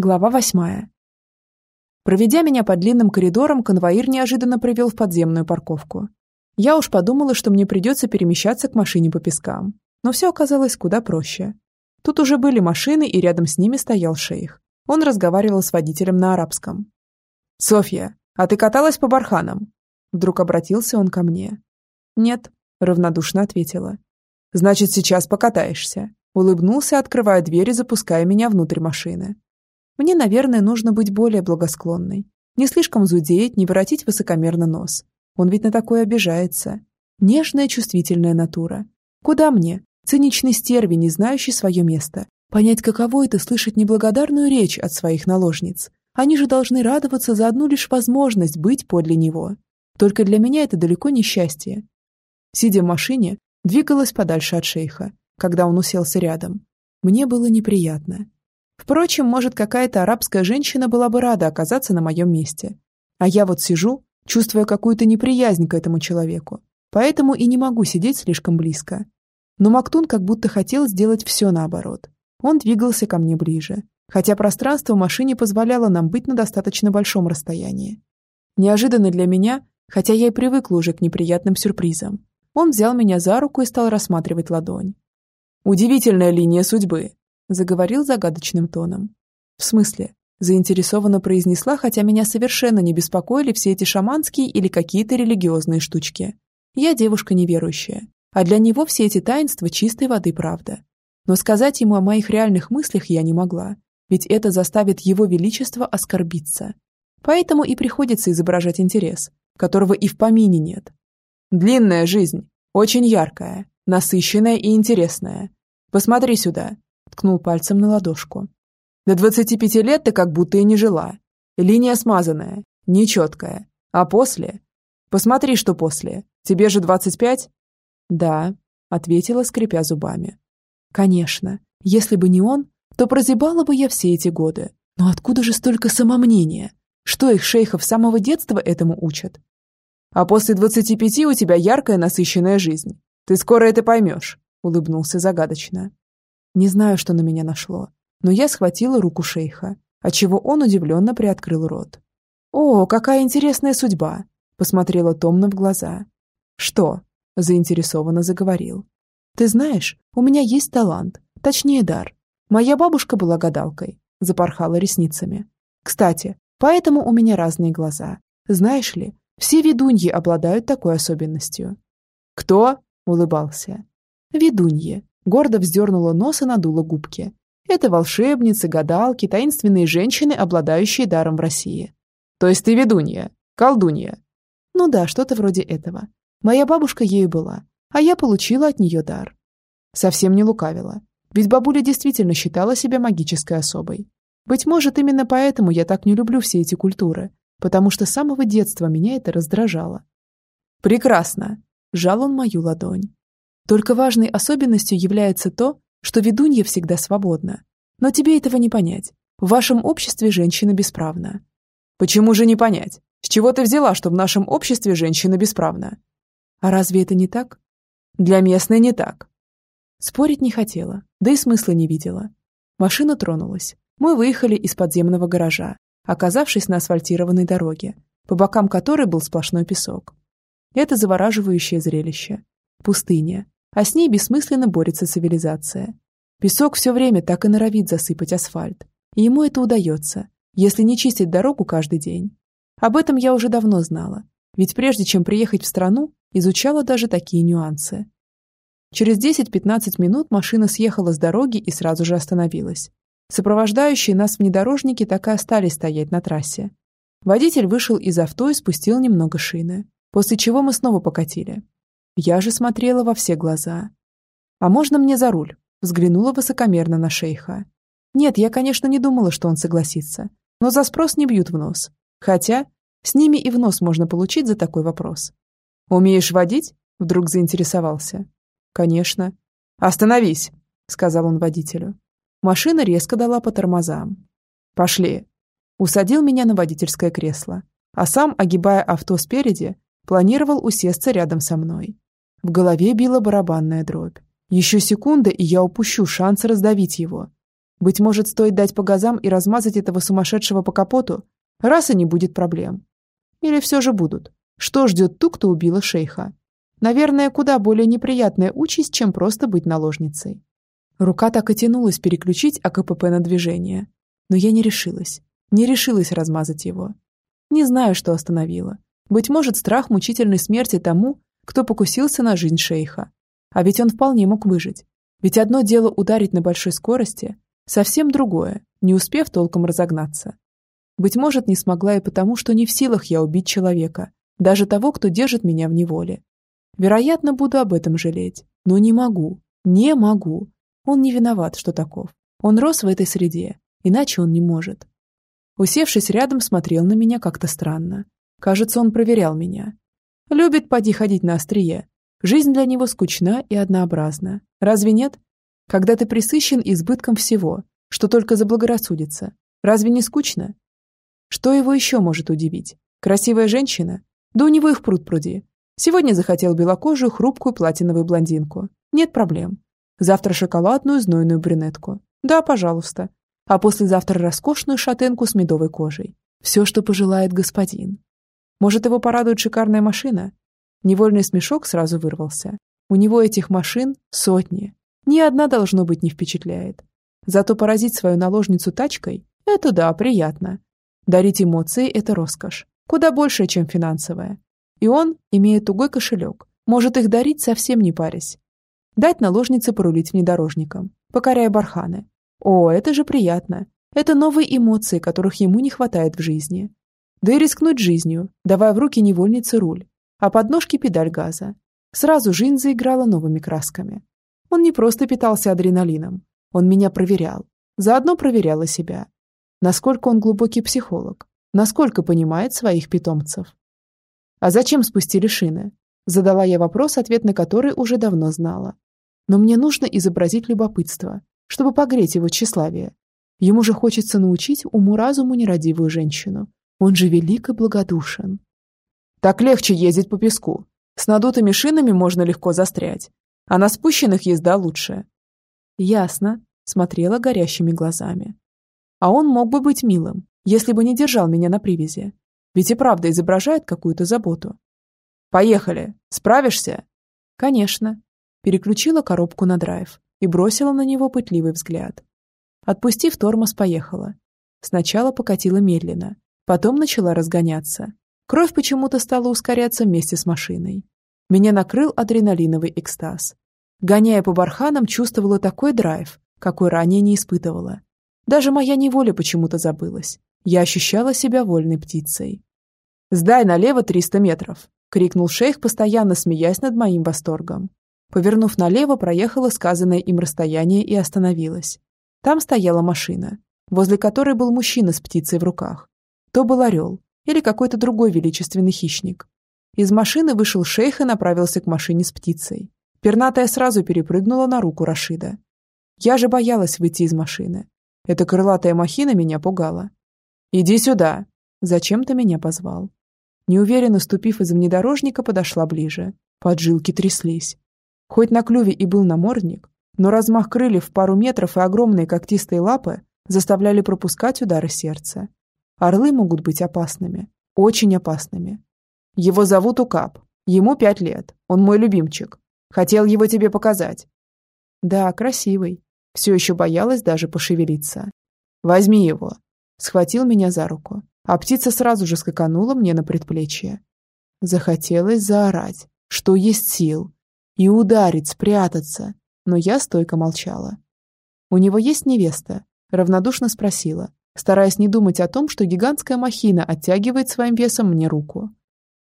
Глава восьмая. Проведя меня по длинным коридорам, конвоир неожиданно привел в подземную парковку. Я уж подумала, что мне придется перемещаться к машине по пескам. Но все оказалось куда проще. Тут уже были машины, и рядом с ними стоял шейх. Он разговаривал с водителем на арабском. «Софья, а ты каталась по барханам?» Вдруг обратился он ко мне. «Нет», — равнодушно ответила. «Значит, сейчас покатаешься», — улыбнулся, открывая дверь и запуская меня внутрь машины. Мне, наверное, нужно быть более благосклонной. Не слишком зудеть, не воротить высокомерно нос. Он ведь на такое обижается. Нежная, чувствительная натура. Куда мне, циничный стерви, не знающий свое место, понять, каково это слышать неблагодарную речь от своих наложниц? Они же должны радоваться за одну лишь возможность быть подле него. Только для меня это далеко не счастье. Сидя в машине, двигалась подальше от шейха, когда он уселся рядом. Мне было неприятно. Впрочем, может, какая-то арабская женщина была бы рада оказаться на моем месте. А я вот сижу, чувствуя какую-то неприязнь к этому человеку, поэтому и не могу сидеть слишком близко. Но Мактун как будто хотел сделать все наоборот. Он двигался ко мне ближе, хотя пространство в машине позволяло нам быть на достаточно большом расстоянии. Неожиданно для меня, хотя я и привыкла уже к неприятным сюрпризам, он взял меня за руку и стал рассматривать ладонь. «Удивительная линия судьбы», заговорил загадочным тоном. В смысле? Заинтересованно произнесла, хотя меня совершенно не беспокоили все эти шаманские или какие-то религиозные штучки. Я девушка неверующая, а для него все эти таинства чистой воды правда. Но сказать ему о моих реальных мыслях я не могла, ведь это заставит его величество оскорбиться. Поэтому и приходится изображать интерес, которого и в помине нет. Длинная жизнь, очень яркая, насыщенная и интересная. Посмотри сюда, ткнул пальцем на ладошку. До двадцати пяти лет ты как будто и не жила. Линия смазанная, нечеткая. А после? Посмотри, что после. Тебе же двадцать пять? Да, ответила, скрипя зубами. Конечно, если бы не он, то прозябала бы я все эти годы. Но откуда же столько самомнения? Что их шейхов с самого детства этому учат? А после двадцати пяти у тебя яркая насыщенная жизнь. Ты скоро это поймешь, улыбнулся загадочно. Не знаю, что на меня нашло, но я схватила руку шейха, отчего он удивленно приоткрыл рот. «О, какая интересная судьба!» – посмотрела томно в глаза. «Что?» – заинтересованно заговорил. «Ты знаешь, у меня есть талант, точнее дар. Моя бабушка была гадалкой», – запорхала ресницами. «Кстати, поэтому у меня разные глаза. Знаешь ли, все ведуньи обладают такой особенностью». «Кто?» – улыбался. «Ведуньи», гордо вздернула нос и надула губки. Это волшебницы, гадалки, таинственные женщины, обладающие даром в России. То есть ты ведунья, колдунья. Ну да, что-то вроде этого. Моя бабушка ею была, а я получила от нее дар. Совсем не лукавила. Ведь бабуля действительно считала себя магической особой. Быть может, именно поэтому я так не люблю все эти культуры, потому что с самого детства меня это раздражало. «Прекрасно!» – жал он мою ладонь. Только важной особенностью является то, что ведунья всегда свободна. Но тебе этого не понять. В вашем обществе женщина бесправна. Почему же не понять? С чего ты взяла, что в нашем обществе женщина бесправна? А разве это не так? Для местной не так. Спорить не хотела, да и смысла не видела. Машина тронулась. Мы выехали из подземного гаража, оказавшись на асфальтированной дороге, по бокам которой был сплошной песок. Это завораживающее зрелище. Пустыня, а с ней бессмысленно борется цивилизация. Песок все время так и норовит засыпать асфальт, и ему это удается, если не чистить дорогу каждый день. Об этом я уже давно знала, ведь прежде чем приехать в страну, изучала даже такие нюансы. Через 10-15 минут машина съехала с дороги и сразу же остановилась. Сопровождающие нас внедорожники так и остались стоять на трассе. Водитель вышел из авто и спустил немного шины, после чего мы снова покатили, я же смотрела во все глаза. «А можно мне за руль?» Взглянула высокомерно на шейха. Нет, я, конечно, не думала, что он согласится. Но за спрос не бьют в нос. Хотя, с ними и в нос можно получить за такой вопрос. «Умеешь водить?» Вдруг заинтересовался. «Конечно». «Остановись!» Сказал он водителю. Машина резко дала по тормозам. «Пошли!» Усадил меня на водительское кресло, а сам, огибая авто спереди, планировал усесться рядом со мной. В голове била барабанная дробь. Еще секунда, и я упущу шанс раздавить его. Быть может, стоит дать по газам и размазать этого сумасшедшего по капоту, раз и не будет проблем. Или все же будут. Что ждет ту, кто убила шейха? Наверное, куда более неприятная участь, чем просто быть наложницей. Рука так и тянулась переключить АКПП на движение. Но я не решилась. Не решилась размазать его. Не знаю, что остановило. Быть может, страх мучительной смерти тому, кто покусился на жизнь шейха. А ведь он вполне мог выжить. Ведь одно дело ударить на большой скорости, совсем другое, не успев толком разогнаться. Быть может, не смогла и потому, что не в силах я убить человека, даже того, кто держит меня в неволе. Вероятно, буду об этом жалеть. Но не могу. Не могу. Он не виноват, что таков. Он рос в этой среде. Иначе он не может. Усевшись рядом, смотрел на меня как-то странно. Кажется, он проверял меня. Любит поди ходить на острие. Жизнь для него скучна и однообразна. Разве нет? Когда ты присыщен избытком всего, что только заблагорассудится. Разве не скучно? Что его еще может удивить? Красивая женщина? Да у него их пруд пруди. Сегодня захотел белокожую, хрупкую платиновую блондинку. Нет проблем. Завтра шоколадную, знойную брюнетку. Да, пожалуйста. А послезавтра роскошную шатенку с медовой кожей. Все, что пожелает господин. Может, его порадует шикарная машина? Невольный смешок сразу вырвался. У него этих машин сотни. Ни одна, должно быть, не впечатляет. Зато поразить свою наложницу тачкой – это да, приятно. Дарить эмоции – это роскошь. Куда больше, чем финансовая. И он, имея тугой кошелек, может их дарить совсем не парясь. Дать наложнице порулить внедорожником, покоряя барханы. О, это же приятно. Это новые эмоции, которых ему не хватает в жизни. Да и рискнуть жизнью, давая в руки невольнице руль, а под ножки педаль газа. Сразу жизнь заиграла новыми красками. Он не просто питался адреналином, он меня проверял. Заодно проверяла себя. Насколько он глубокий психолог, насколько понимает своих питомцев. «А зачем спустили шины?» Задала я вопрос, ответ на который уже давно знала. Но мне нужно изобразить любопытство, чтобы погреть его тщеславие. Ему же хочется научить уму-разуму нерадивую женщину. Он же велик и благодушен. Так легче ездить по песку. С надутыми шинами можно легко застрять. А на спущенных езда лучше. Ясно, смотрела горящими глазами. А он мог бы быть милым, если бы не держал меня на привязи. Ведь и правда изображает какую-то заботу. «Поехали! Справишься?» «Конечно». Переключила коробку на драйв и бросила на него пытливый взгляд. Отпустив тормоз, поехала. Сначала покатила медленно, потом начала разгоняться. Кровь почему-то стала ускоряться вместе с машиной. Меня накрыл адреналиновый экстаз. Гоняя по барханам, чувствовала такой драйв, какой ранее не испытывала. Даже моя неволя почему-то забылась. Я ощущала себя вольной птицей. «Сдай налево 300 метров!» — крикнул шейх, постоянно смеясь над моим восторгом. Повернув налево, проехала сказанное им расстояние и остановилась. Там стояла машина, возле которой был мужчина с птицей в руках. То был орел или какой-то другой величественный хищник. Из машины вышел шейх и направился к машине с птицей. Пернатая сразу перепрыгнула на руку Рашида. Я же боялась выйти из машины. Эта крылатая махина меня пугала. «Иди сюда!» Зачем-то меня позвал. Неуверенно ступив из внедорожника, подошла ближе. Поджилки тряслись. Хоть на клюве и был намордник, но размах крыльев в пару метров и огромные когтистые лапы заставляли пропускать удары сердца. Орлы могут быть опасными. Очень опасными. Его зовут Укап. Ему пять лет. Он мой любимчик. Хотел его тебе показать. Да, красивый. Все еще боялась даже пошевелиться. Возьми его. Схватил меня за руку а птица сразу же скаканула мне на предплечье. Захотелось заорать, что есть сил, и ударить, спрятаться, но я стойко молчала. «У него есть невеста?» – равнодушно спросила, стараясь не думать о том, что гигантская махина оттягивает своим весом мне руку.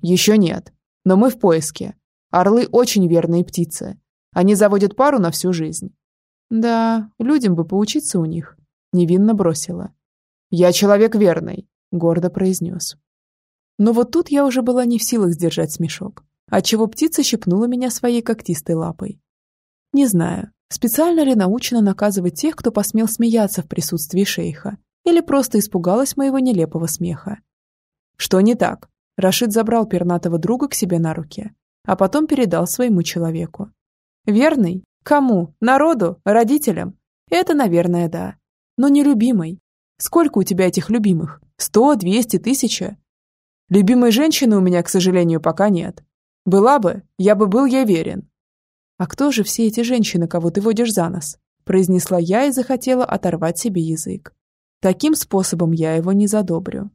«Еще нет, но мы в поиске. Орлы очень верные птицы. Они заводят пару на всю жизнь». «Да, людям бы поучиться у них», – невинно бросила. «Я человек верный, гордо произнес. Но вот тут я уже была не в силах сдержать смешок, отчего птица щипнула меня своей когтистой лапой. Не знаю, специально ли научено наказывать тех, кто посмел смеяться в присутствии шейха, или просто испугалась моего нелепого смеха. Что не так? Рашид забрал пернатого друга к себе на руки, а потом передал своему человеку. Верный? Кому? Народу? Родителям? Это, наверное, да. но не любимой. Сколько у тебя этих любимых? Сто, двести, тысяча? Любимой женщины у меня, к сожалению, пока нет. Была бы, я бы был ей верен. А кто же все эти женщины, кого ты водишь за нос? Произнесла я и захотела оторвать себе язык. Таким способом я его не задобрю.